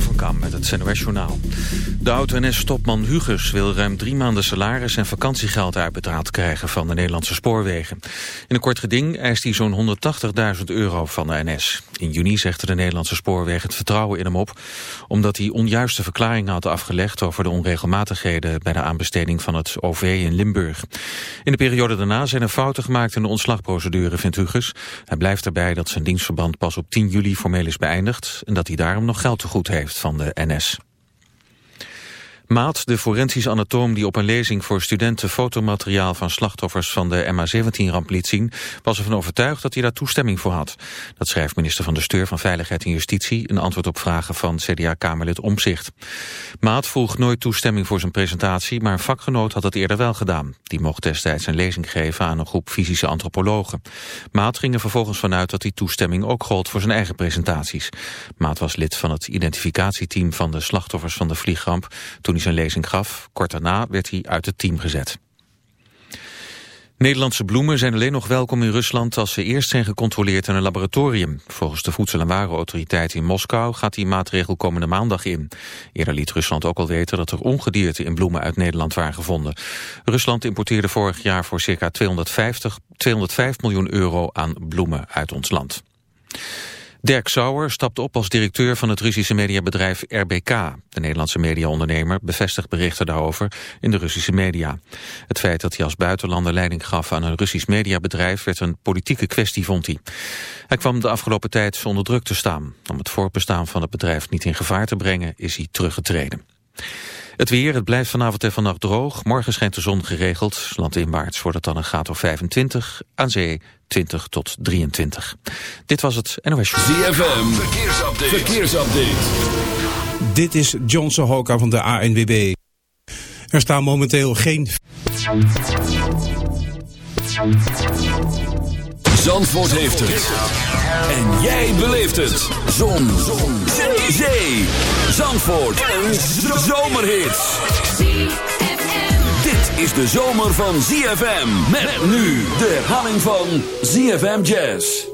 Van Kam met het NOS Journaal. De oud-NS-topman Huges wil ruim drie maanden salaris en vakantiegeld uitbetaald krijgen van de Nederlandse spoorwegen. In een kort geding eist hij zo'n 180.000 euro van de NS. In juni zegde de Nederlandse spoorwegen het vertrouwen in hem op, omdat hij onjuiste verklaringen had afgelegd over de onregelmatigheden bij de aanbesteding van het OV in Limburg. In de periode daarna zijn er fouten gemaakt in de ontslagprocedure, vindt Huges. Hij blijft erbij dat zijn dienstverband pas op 10 juli formeel is beëindigd en dat hij daarom nog geld te goed heeft van de NS. Maat, de forensisch anatoom die op een lezing voor studenten fotomateriaal van slachtoffers van de MH17-ramp liet zien, was ervan overtuigd dat hij daar toestemming voor had. Dat schrijft minister van de Steur van Veiligheid en Justitie in antwoord op vragen van CDA-Kamerlid Omzicht. Maat vroeg nooit toestemming voor zijn presentatie, maar een vakgenoot had het eerder wel gedaan. Die mocht destijds een lezing geven aan een groep fysische antropologen. Maat ging er vervolgens vanuit dat die toestemming ook gold voor zijn eigen presentaties. Maat was lid van het identificatieteam van de slachtoffers van de vliegramp hij zijn lezing gaf. Kort daarna werd hij uit het team gezet. Nederlandse bloemen zijn alleen nog welkom in Rusland als ze eerst zijn gecontroleerd in een laboratorium. Volgens de Voedsel- en Warenautoriteit in Moskou gaat die maatregel komende maandag in. Eerder liet Rusland ook al weten dat er ongedierte in bloemen uit Nederland waren gevonden. Rusland importeerde vorig jaar voor circa 250, 205 miljoen euro aan bloemen uit ons land. Dirk Sauer stapt op als directeur van het Russische mediabedrijf RBK. De Nederlandse mediaondernemer bevestigt berichten daarover in de Russische media. Het feit dat hij als buitenlander leiding gaf aan een Russisch mediabedrijf werd een politieke kwestie, vond hij. Hij kwam de afgelopen tijd onder druk te staan. Om het voortbestaan van het bedrijf niet in gevaar te brengen is hij teruggetreden. Het weer, het blijft vanavond en vannacht droog. Morgen schijnt de zon geregeld. Landinwaarts wordt het dan een graad of 25. Aan zee 20 tot 23. Dit was het NOS Show. ZFM, verkeersupdate. verkeersupdate. Dit is John Sohoka van de ANWB. Er staan momenteel geen... Zandvoort heeft het. En jij beleeft het. Zon. Zon. Zee. Zandvoort. Een zomerhit. Dit is de zomer van ZFM. Met nu de herhaling van ZFM Jazz.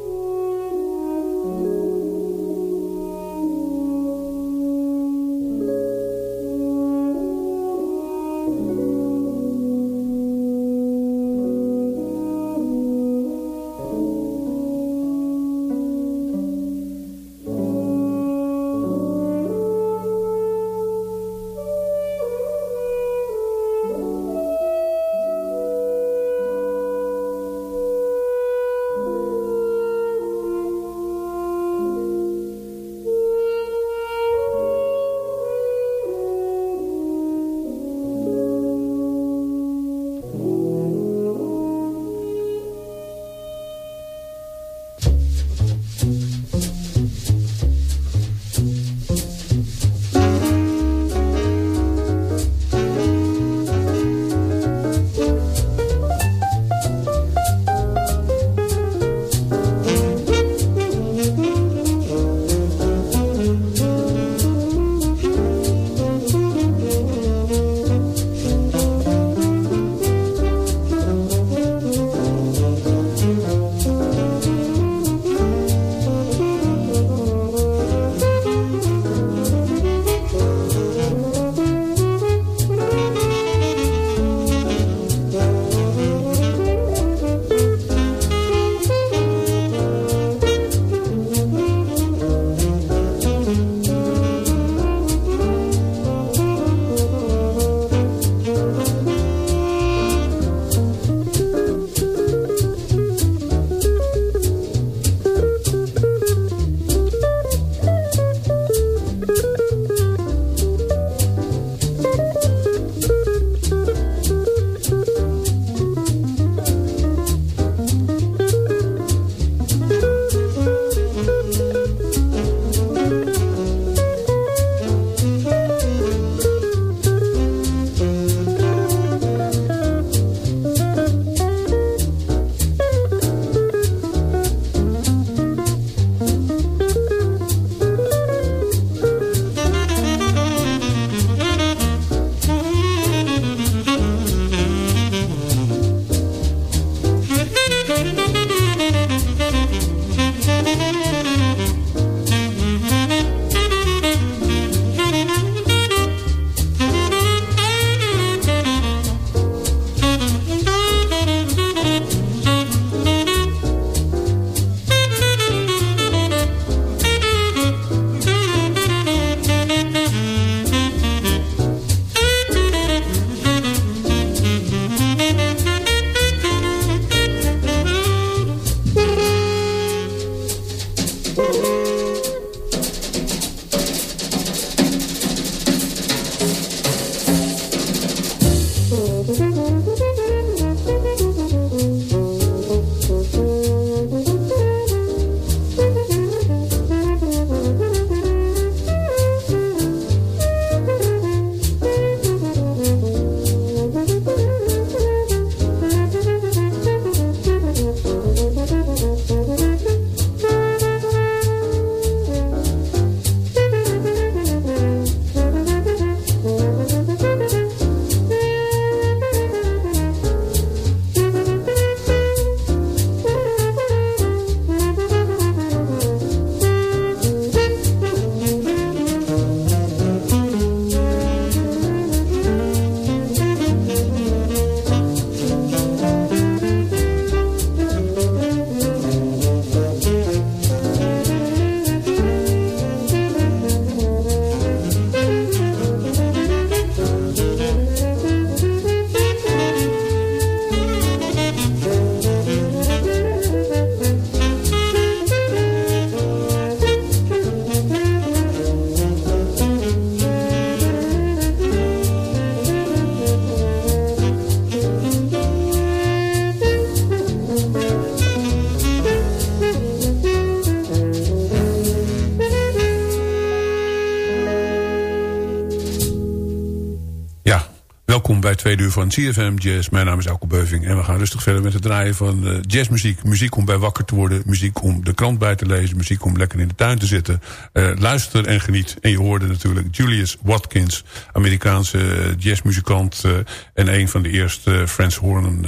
Tweede Uur van CFM Jazz. Mijn naam is Alko Beuving en we gaan rustig verder met het draaien van uh, jazzmuziek. Muziek om bij wakker te worden, muziek om de krant bij te lezen... muziek om lekker in de tuin te zitten. Uh, luister en geniet. En je hoorde natuurlijk Julius Watkins, Amerikaanse jazzmuzikant... Uh, en een van de eerste Frans Horn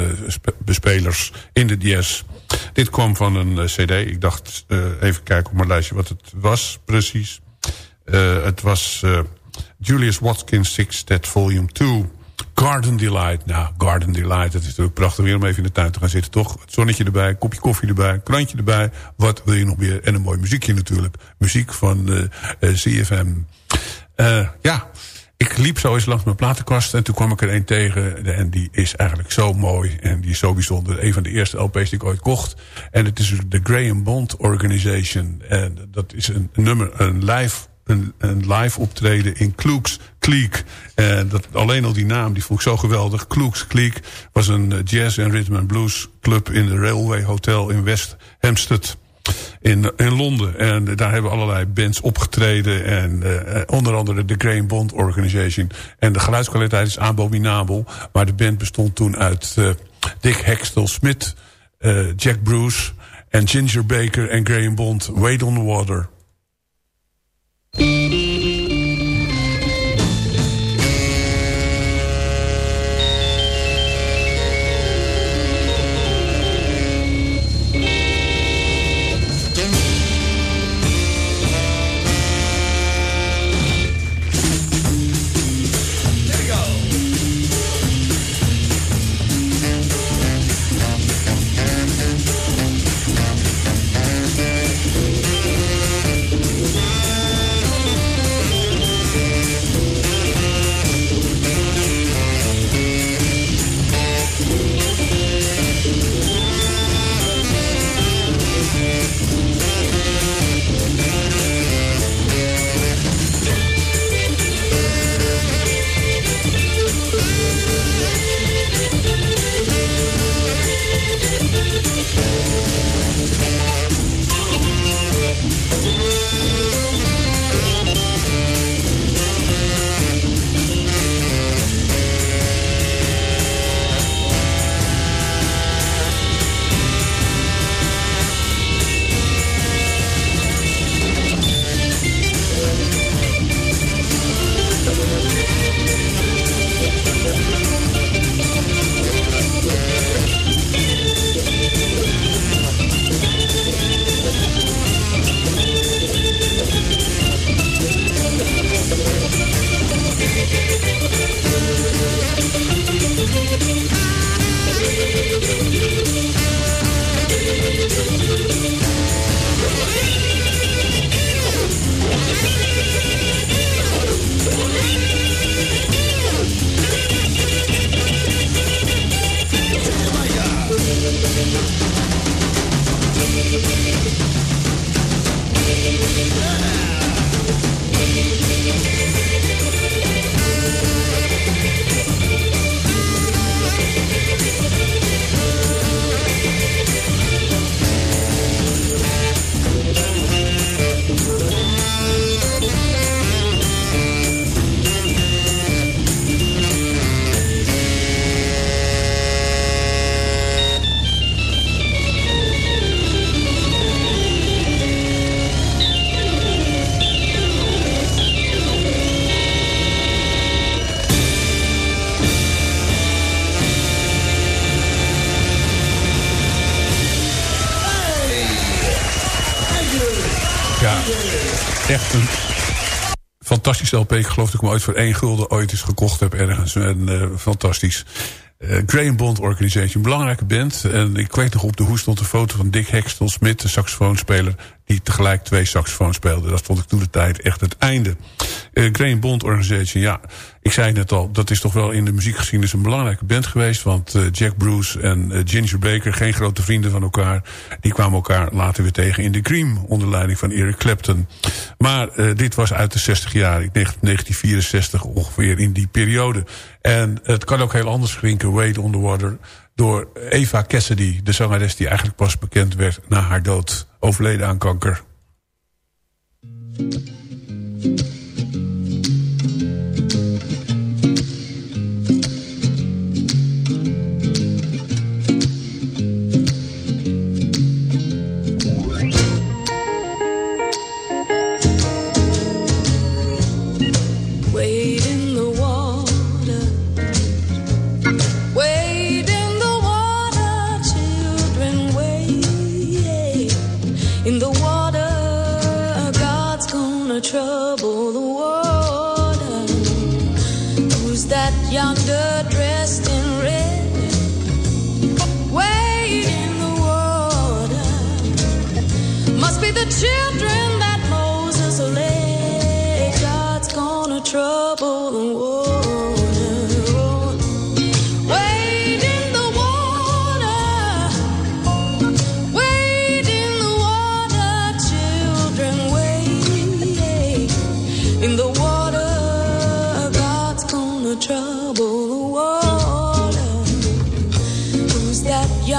bespelers in de jazz. Dit kwam van een cd. Ik dacht even kijken op mijn lijstje wat het was precies. het was... Julius Watkins Sixtet Volume 2. Garden Delight. Nou, Garden Delight, het is natuurlijk prachtig weer om even in de tuin te gaan zitten, toch? Het zonnetje erbij, kopje koffie erbij, krantje erbij. Wat wil je nog meer? En een mooi muziekje natuurlijk. Muziek van uh, uh, CFM. Uh, ja, ik liep zo eens langs mijn platenkast en toen kwam ik er een tegen. En die is eigenlijk zo mooi en die is zo bijzonder. Een van de eerste LP's die ik ooit kocht. En het is de Graham Bond Organization. En dat is een nummer, een live een, een live optreden in Klooks Cleek. En dat, alleen al die naam, die vond ik zo geweldig. Klooks Cleek was een eh, jazz en rhythm and blues club in de Railway Hotel in West Hampstead. In, in Londen. En daar hebben allerlei bands opgetreden. En uh, onder andere de Graham Bond Organization. En de geluidskwaliteit is abominabel. Maar de band bestond toen uit uh, Dick Hextel Smith, uh, Jack Bruce en Ginger Baker en Graham Bond. Wade on the Water. Beep. Fantastische LP. Ik geloof dat ik hem ooit voor één gulden ooit eens gekocht heb ergens. En, uh, fantastisch. Uh, Graham Bond Organization, belangrijke band. En ik weet nog op de hoes stond een foto van Dick Hextel Smith, de saxofoonspeler, die tegelijk twee saxofoons speelde. Dat vond ik toen de tijd echt het einde. Uh, Bond Organization, ja, ik zei net al, dat is toch wel in de muziekgeschiedenis een belangrijke band geweest. Want uh, Jack Bruce en uh, Ginger Baker, geen grote vrienden van elkaar. Die kwamen elkaar later weer tegen in The Cream. Onder leiding van Eric Clapton. Maar dit was uit de 60 jaar. Ik denk 1964 ongeveer in die periode. En het kan ook heel anders klinken. Wade on the Water. Door Eva Cassidy, de zangeres die eigenlijk pas bekend werd na haar dood. Overleden aan kanker.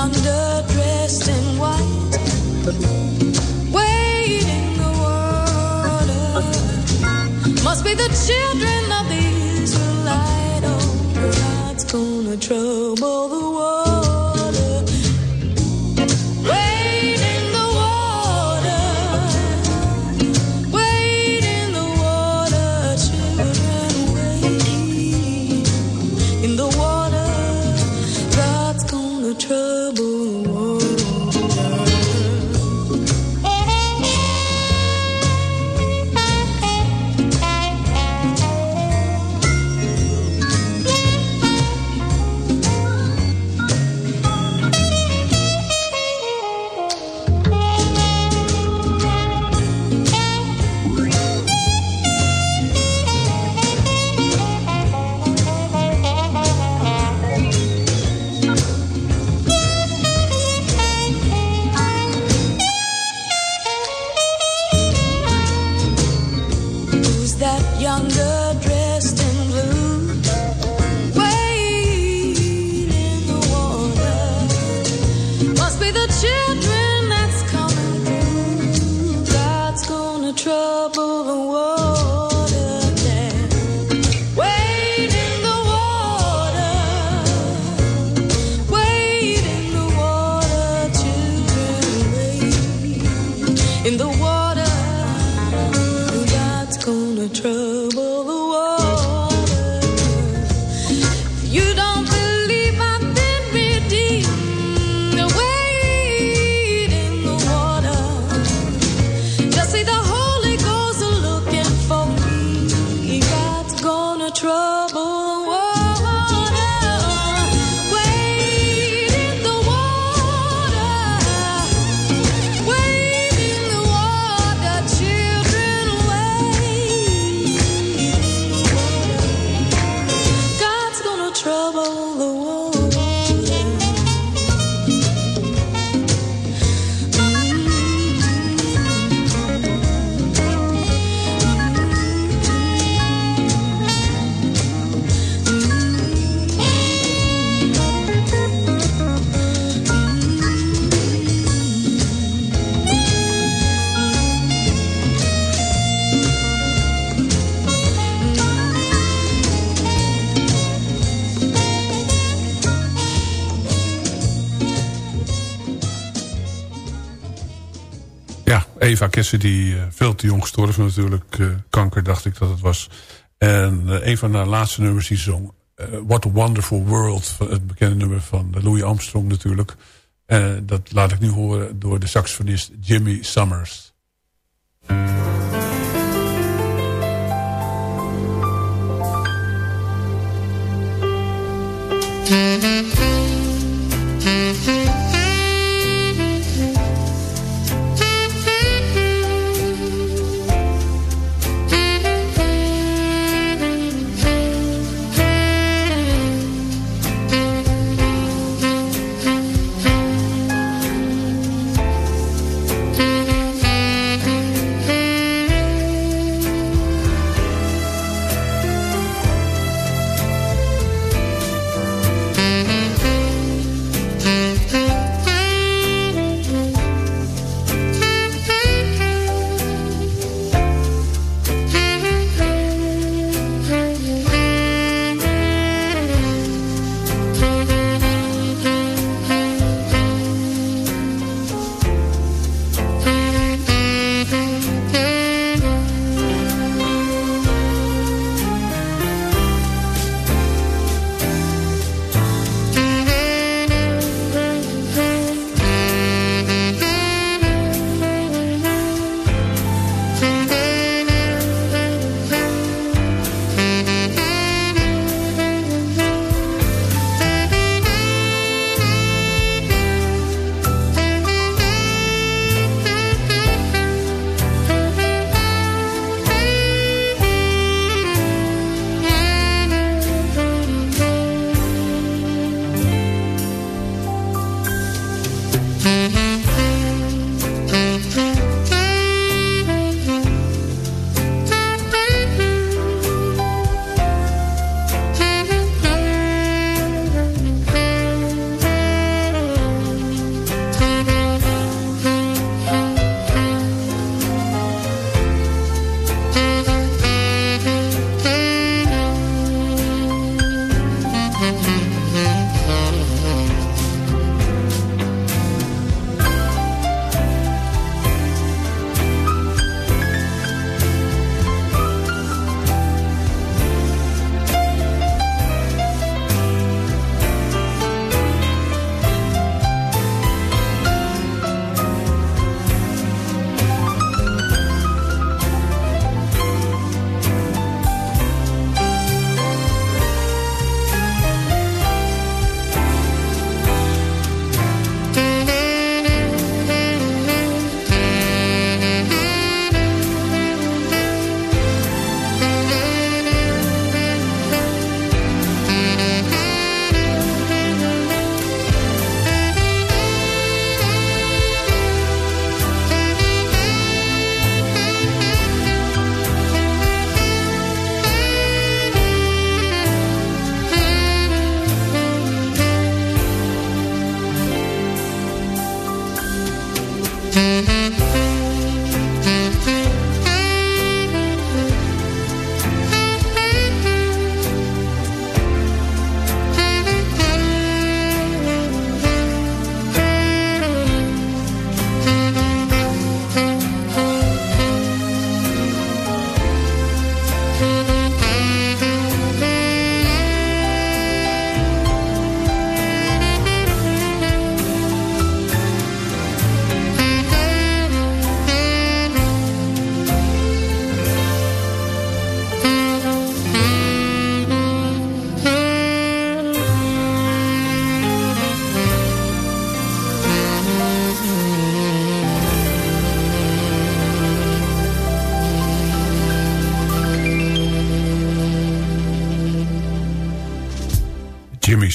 dressed in white, the water. Must be the children of the God's oh, gonna trouble the world. trouble. Eva die eh, veel te jong gestorven natuurlijk. Eh, kanker dacht ik dat het was. En eh, een van haar laatste nummers die zong... What a Wonderful World, het bekende nummer van Louis Armstrong natuurlijk. dat laat ik nu horen door de saxofonist Jimmy Summers. Mm-hmm.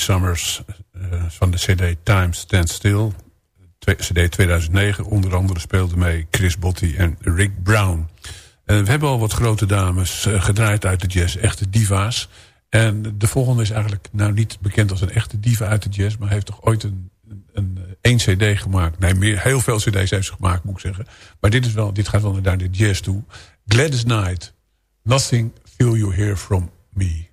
Summers uh, van de cd Time Stand Still. cd 2009. Onder andere speelde mee Chris Botti en Rick Brown. Uh, we hebben al wat grote dames uh, gedraaid uit de jazz. Echte diva's. En de volgende is eigenlijk nou niet bekend als een echte diva uit de jazz. Maar heeft toch ooit een, een, een, cd gemaakt. Nee, meer, heel veel cd's heeft ze gemaakt moet ik zeggen. Maar dit, is wel, dit gaat wel naar de jazz toe. Gladys Knight. Nothing Till You Hear From Me.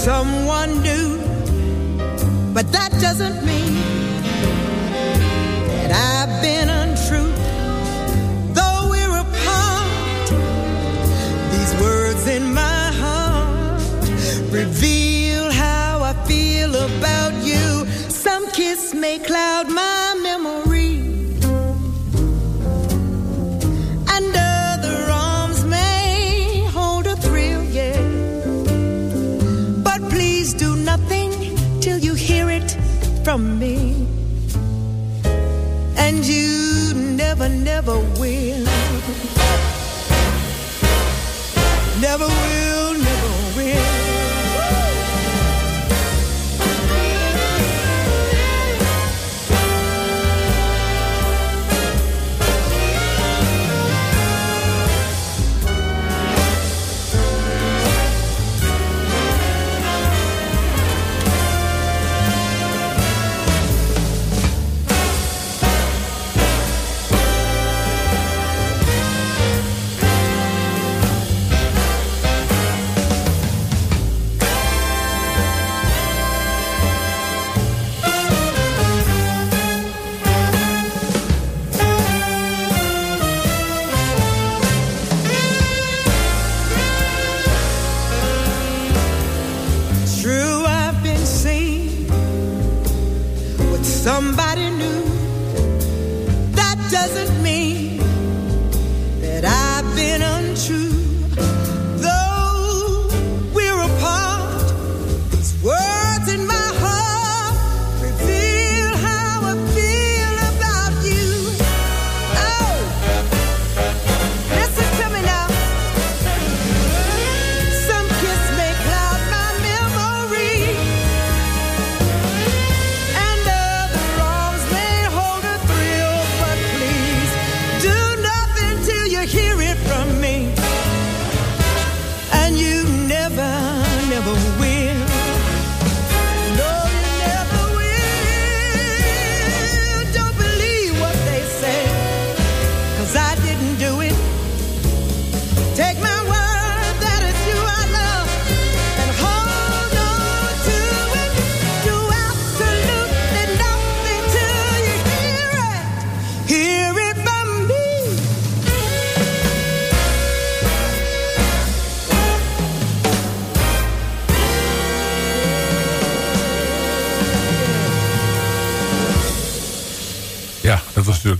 Someone new, but that doesn't mean from me. And you never, never will. Never will,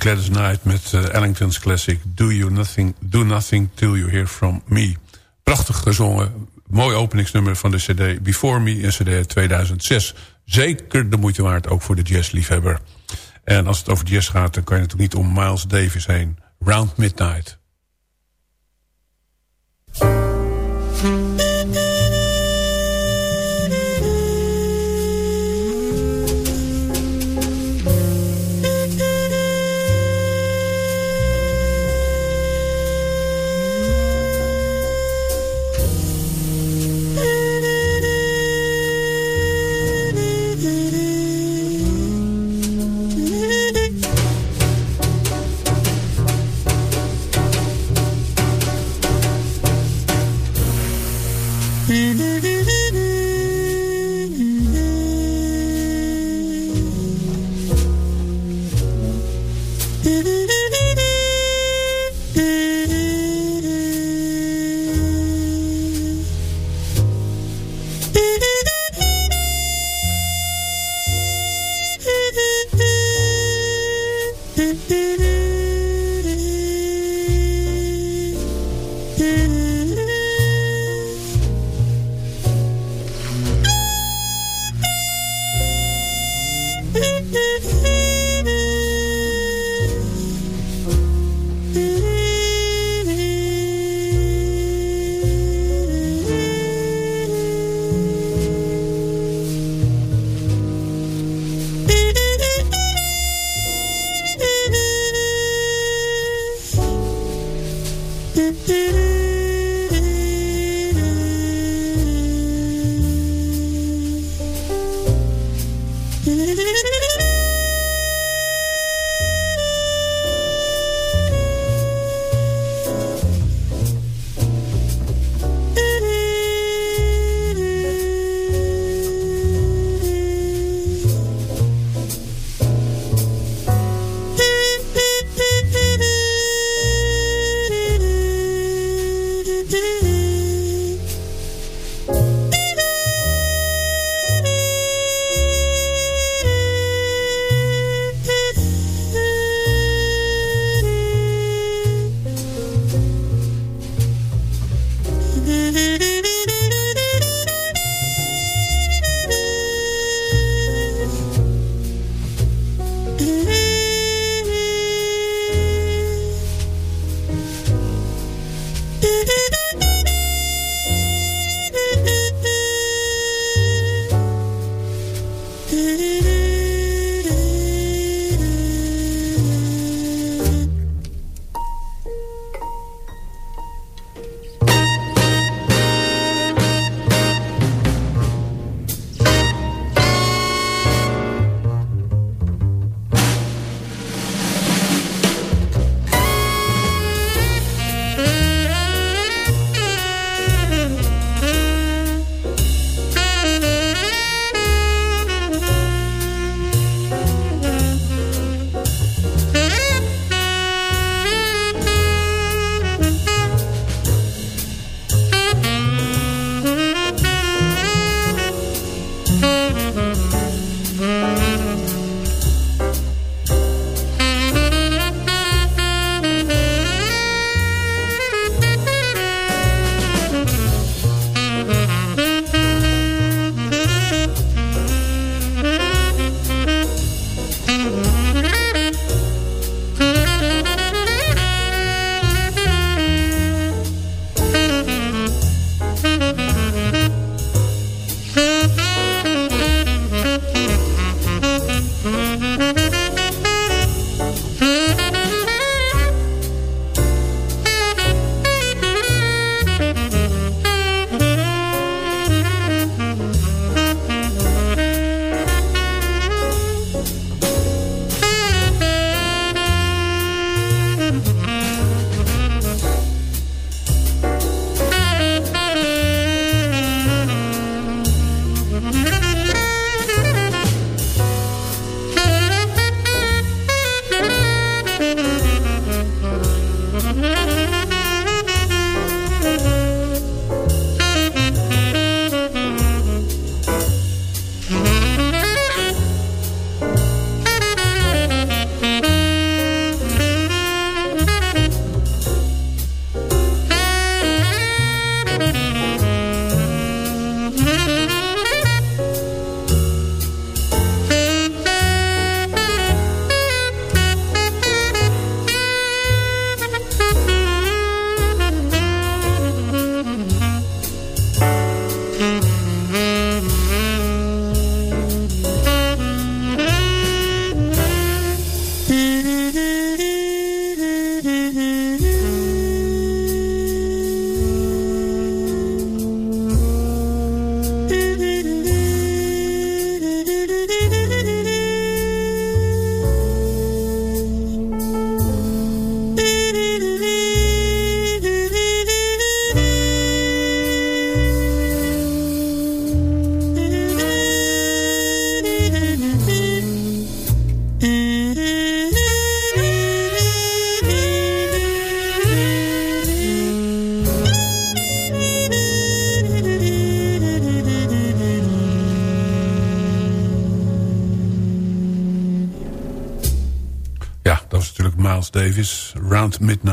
Gladys Knight met uh, Ellington's classic Do, you nothing, Do Nothing Till You Hear From Me. Prachtig gezongen, mooi openingsnummer van de cd Before Me, een cd 2006. Zeker de moeite waard, ook voor de jazzliefhebber. En als het over jazz gaat, dan kan je natuurlijk niet om Miles Davis heen. Round Midnight.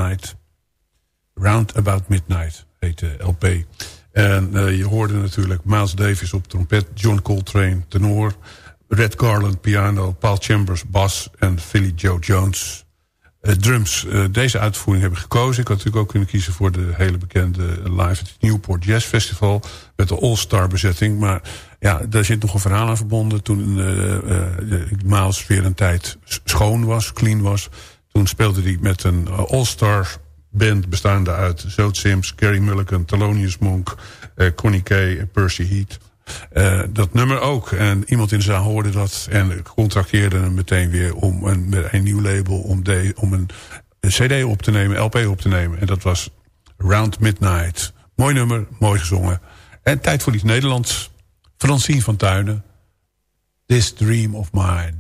Midnight. Round About Midnight heet de LP. En uh, je hoorde natuurlijk Miles Davis op trompet... John Coltrane tenor... Red Garland piano, Paul Chambers bas... en Philly Joe Jones uh, drums. Uh, deze uitvoering hebben gekozen. Ik had natuurlijk ook kunnen kiezen voor de hele bekende live... Newport Jazz Festival met de All-Star bezetting. Maar ja, daar zit nog een verhaal aan verbonden. Toen Miles weer een tijd schoon was, clean was... toen speelde hij met een All-Star band bestaande uit Zoot Sims, Gary Mulligan, Thelonious Monk, uh, Connie Kay en Percy Heat. Uh, dat nummer ook. En iemand in de zaal hoorde dat en contracteerde hem meteen weer om een, met een nieuw label om, de, om een, een, cd op te nemen, LP op te nemen. En dat was Round Midnight. Mooi nummer, mooi gezongen. En tijd voor iets Nederlands. Francine van Tuinen. This Dream of Mine.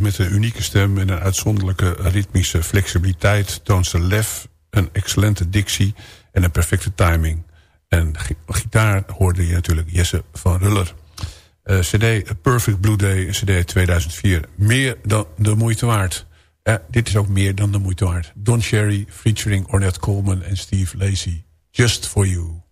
Met een unieke stem en een uitzonderlijke ritmische flexibiliteit... toont ze lef, een excellente dictie en een perfecte timing. En gitaar hoorde je natuurlijk Jesse van Ruller. Uh, CD Perfect Blue Day, CD 2004. Meer dan de moeite waard. Uh, dit is ook meer dan de moeite waard. Don Cherry featuring Ornette Coleman en Steve Lacey. Just for you.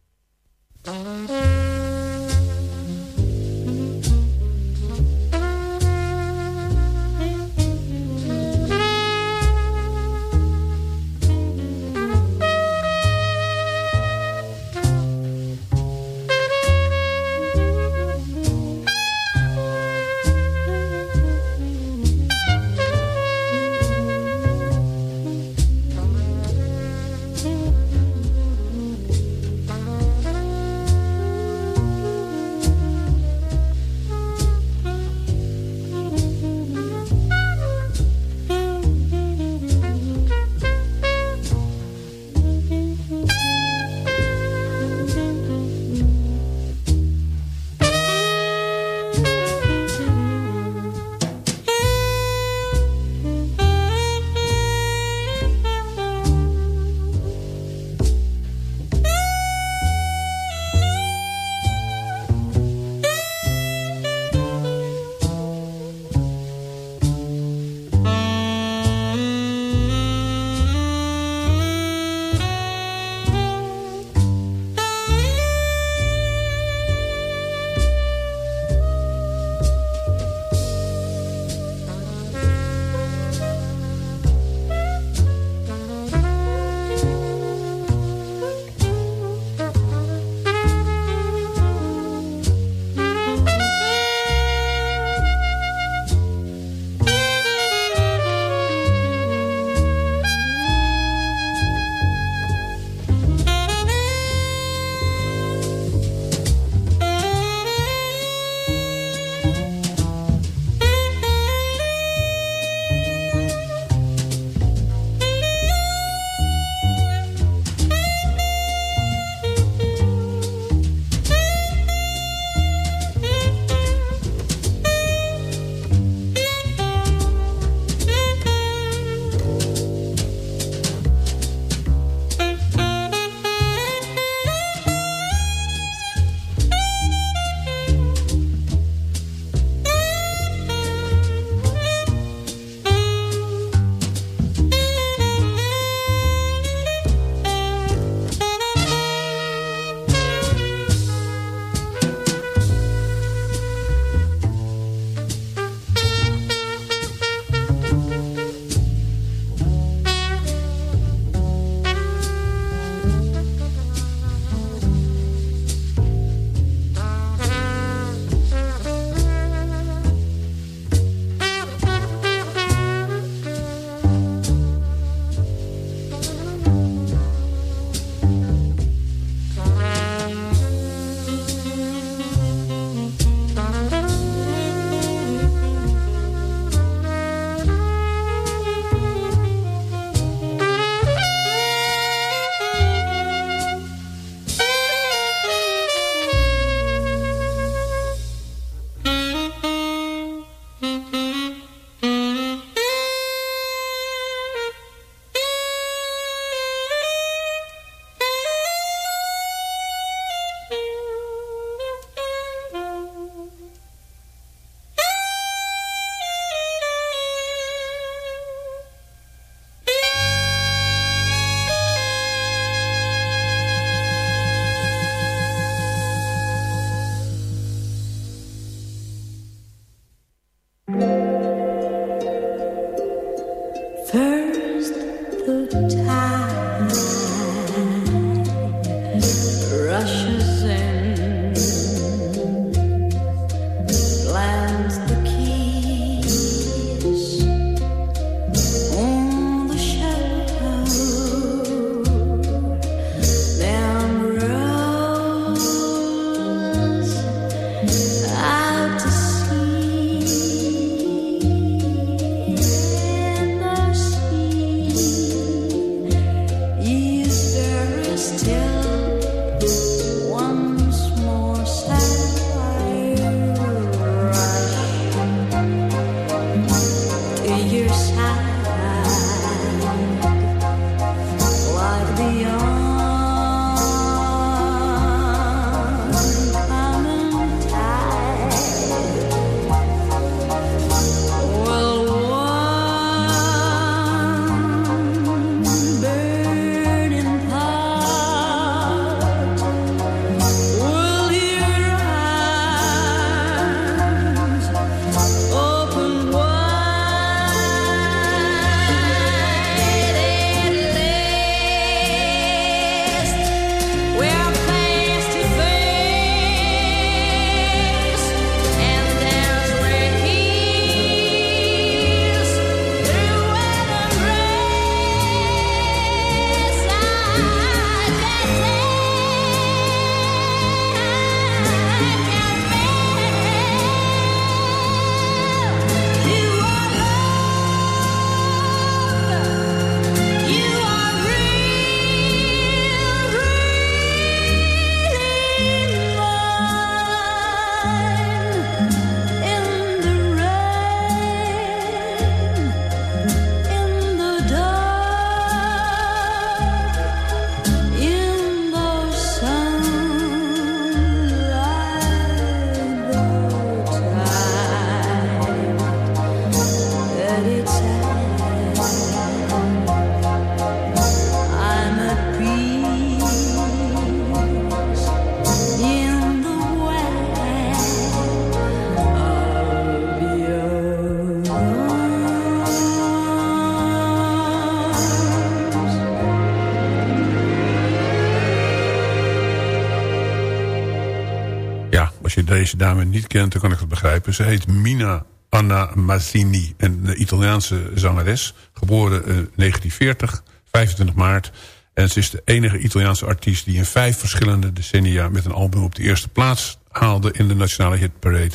Deze dame niet kent, dan kan ik het begrijpen. Ze heet Mina Anna Mazzini, een Italiaanse zangeres. Geboren in 1940, 25 maart. En ze is de enige Italiaanse artiest die in vijf verschillende decennia... met een album op de eerste plaats haalde in de nationale hitparade.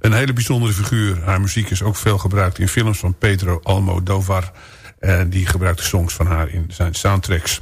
Een hele bijzondere figuur. Haar muziek is ook veel gebruikt in films van Pedro Almodovar. En die gebruikte songs van haar in zijn soundtracks.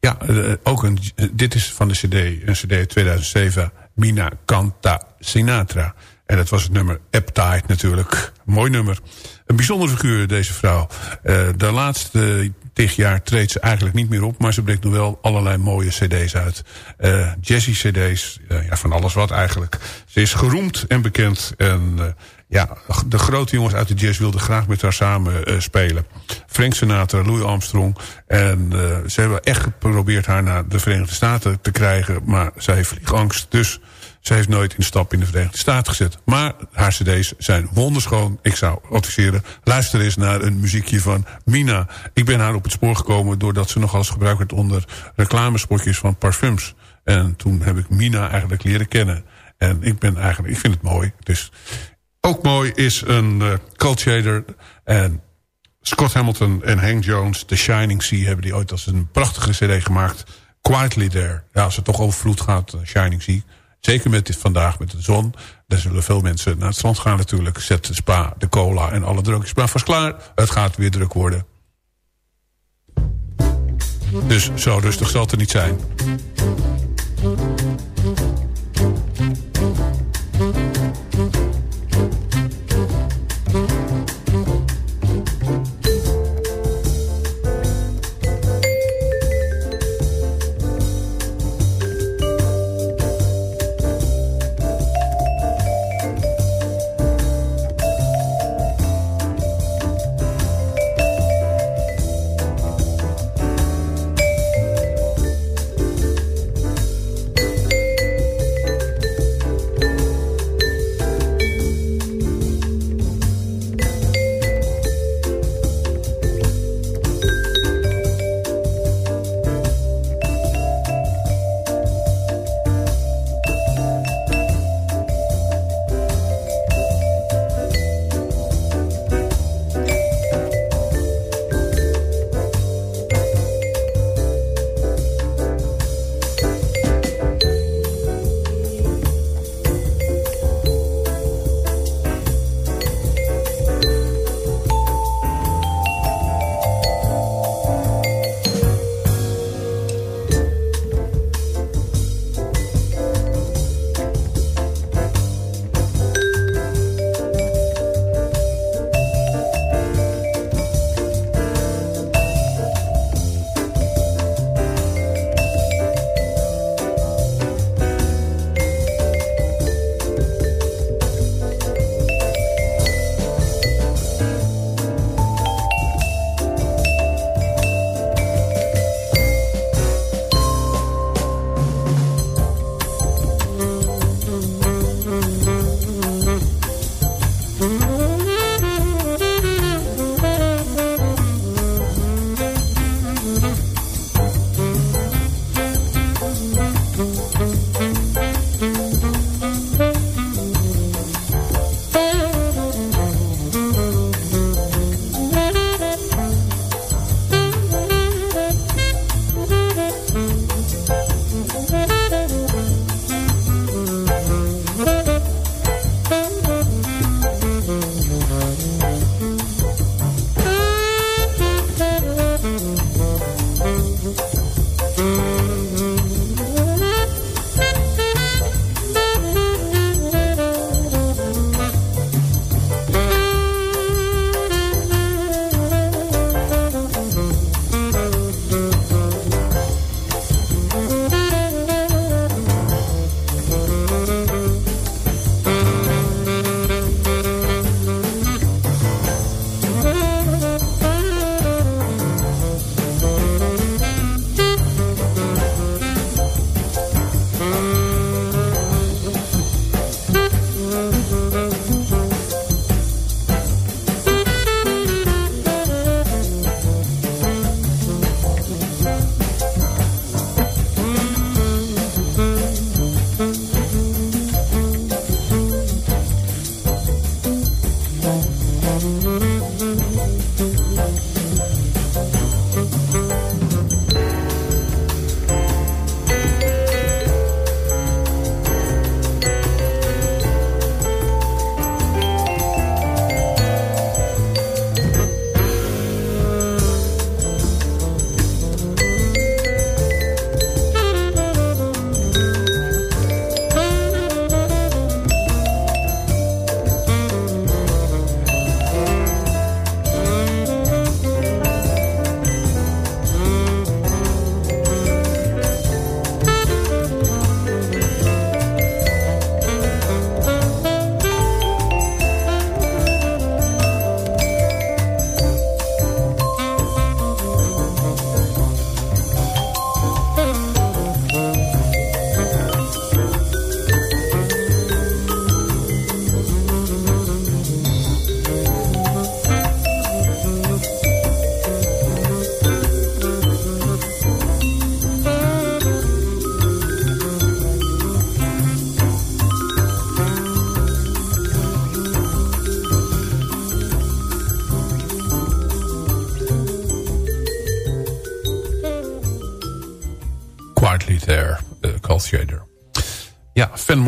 Ja, uh, ook een, dit is van de cd, een cd uit 2007. Mina Canta Sinatra. En dat was het nummer Appetite natuurlijk. Mooi nummer. Een bijzondere figuur deze vrouw. Uh, de laatste tig jaar treedt ze eigenlijk niet meer op... maar ze brengt nog wel allerlei mooie cd's uit. Uh, jazzy cd's, ja, van alles wat eigenlijk. Ze is geroemd en bekend. En ja, de grote jongens uit de jazz wilden graag met haar samen spelen. Frank Sinatra, Louis Armstrong. En ze hebben echt geprobeerd haar naar de Verenigde Staten te krijgen... maar zij heeft vliegangst, dus... Ze heeft nooit een stap in de Verenigde Staten gezet. Maar haar cd's zijn wonderschoon. Ik zou adviseren, luister eens naar een muziekje van Mina. Ik ben haar op het spoor gekomen doordat ze nogal eens gebruikt werd onder reclamespotjes van parfums. En toen heb ik Mina eigenlijk leren kennen. En ik ben eigenlijk, ik vind het mooi. Dus ook mooi is een uh, Culture en Scott Hamilton en Hank Jones, The Shining Sea, hebben die ooit als een prachtige cd gemaakt. Quietly There. Ja, als het toch over vloed gaat, Shining Sea. Zeker met vandaag met de zon. Daar zullen veel mensen naar het strand gaan natuurlijk. Zet de spa, de cola en alle drukjes. Maar vast klaar, het gaat weer druk worden. Dus zo rustig zal het er niet zijn.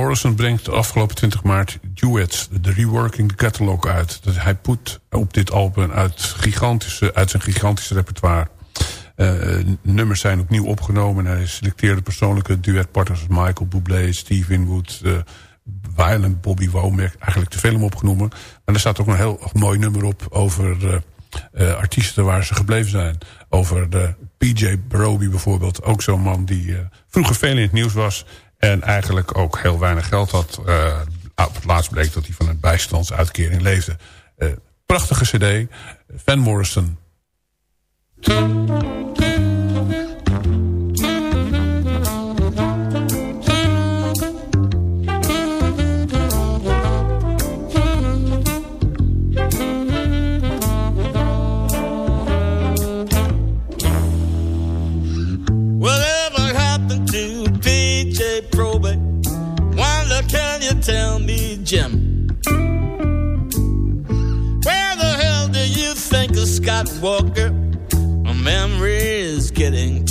Morrison brengt afgelopen 20 maart Duets, de Reworking Catalog uit. Hij put op dit album uit, gigantische, uit zijn gigantische repertoire. Uh, nummers zijn opnieuw opgenomen. Hij selecteerde persoonlijke duetpartners Michael Bublé, Steve Winwood... Uh, Violent, Bobby Womack, eigenlijk te veel om opgenomen. Maar er staat ook een heel mooi nummer op over uh, artiesten waar ze gebleven zijn. Over de PJ Broby bijvoorbeeld. Ook zo'n man die vroeger veel in het nieuws was. En eigenlijk ook heel weinig geld had. op het laatst bleek dat hij van een bijstandsuitkering leefde. prachtige cd. Van Morrison.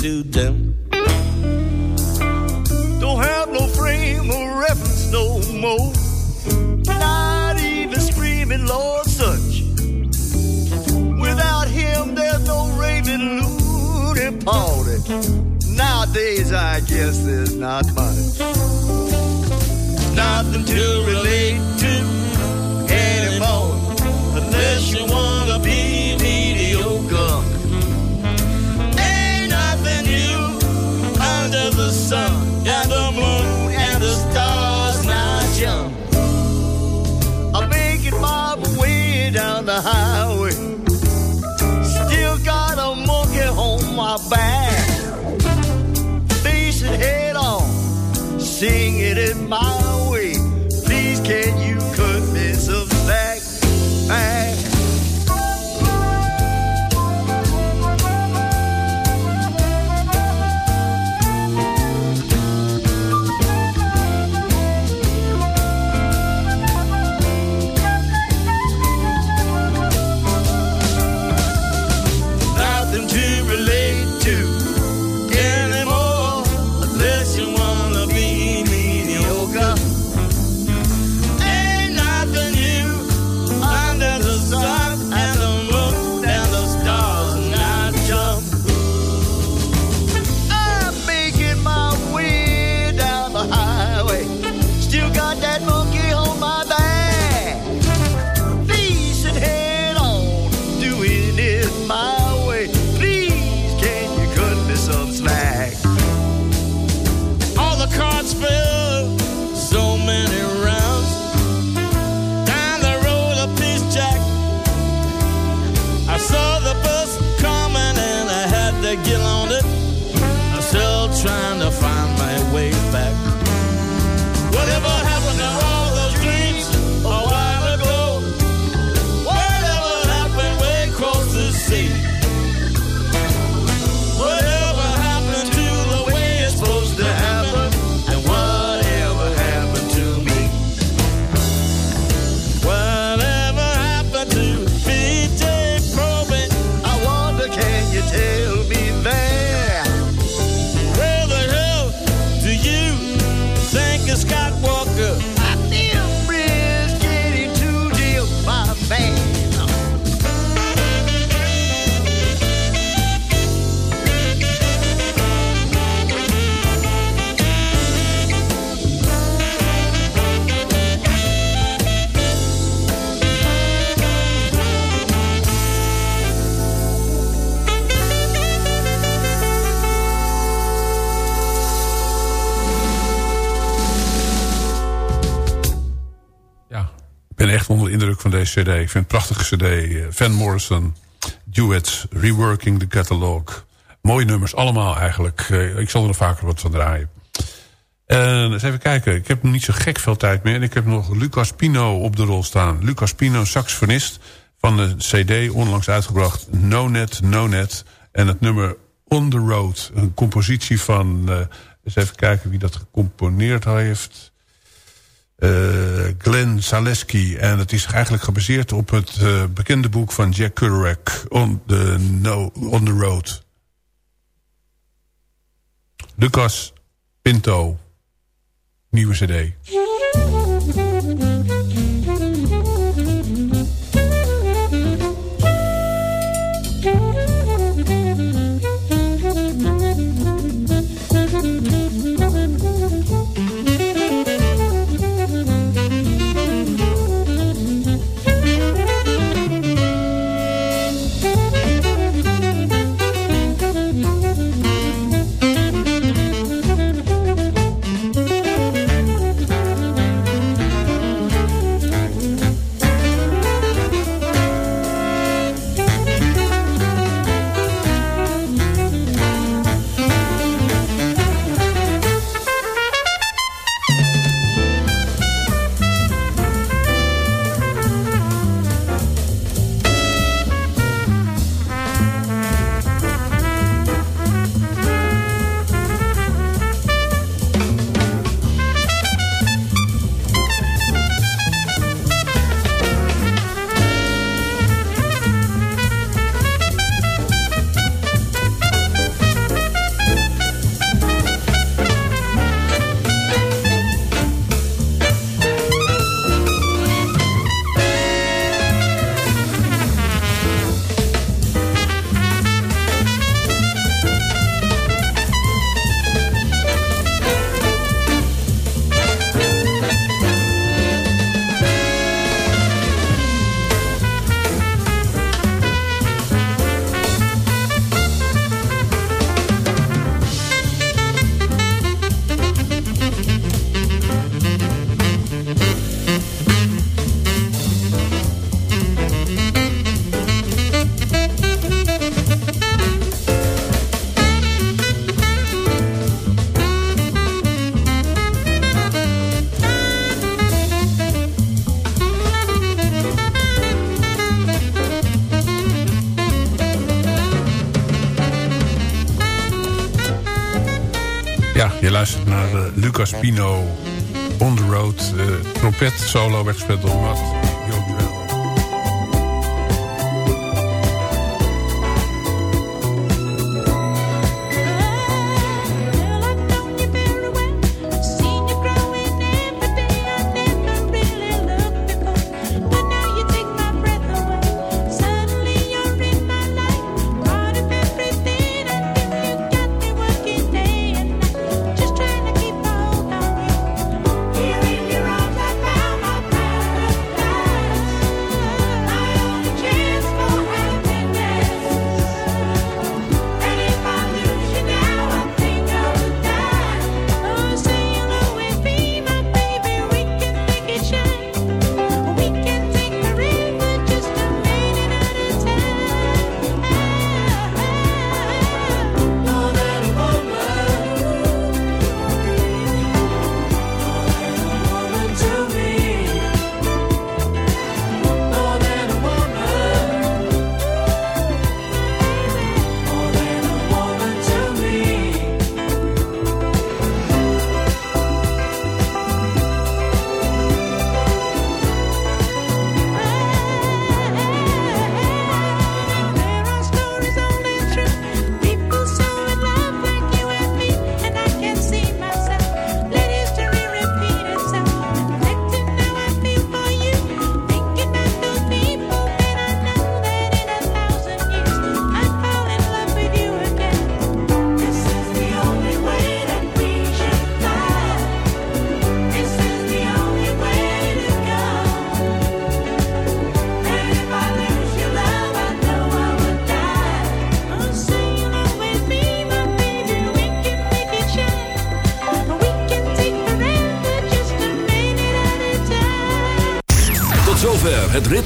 Too dim. Don't have no frame of reference no more. Not even screaming Lord Such. Without him, there's no raving loony party. Nowadays, I guess there's not much nothing to relate to anymore. Unless you wanna be the highway. Still got a monkey on my back. Facing head on, singing in my van deze cd. Ik vind het een prachtige cd. Eh, Van Morrison, Duets, Reworking the Catalog. Mooie nummers, allemaal eigenlijk. Eh, ik zal er nog vaker wat van draaien. En eens even kijken. Ik heb nog niet zo gek veel tijd meer. En ik heb nog Lucas Pino op de rol staan. Lucas Pino, saxofonist van de cd, onlangs uitgebracht. No Net, No Net. En het nummer On the Road. Een compositie van... Uh, eens even kijken wie dat gecomponeerd heeft. Uh, Glenn Zaleski. En het is eigenlijk gebaseerd op het uh, bekende boek van Jack Kerouac... On the, no, on the Road. Lucas Pinto. nieuwe cd. Lucas Pino On The Road. De trompet solo werd gespeeld door Matt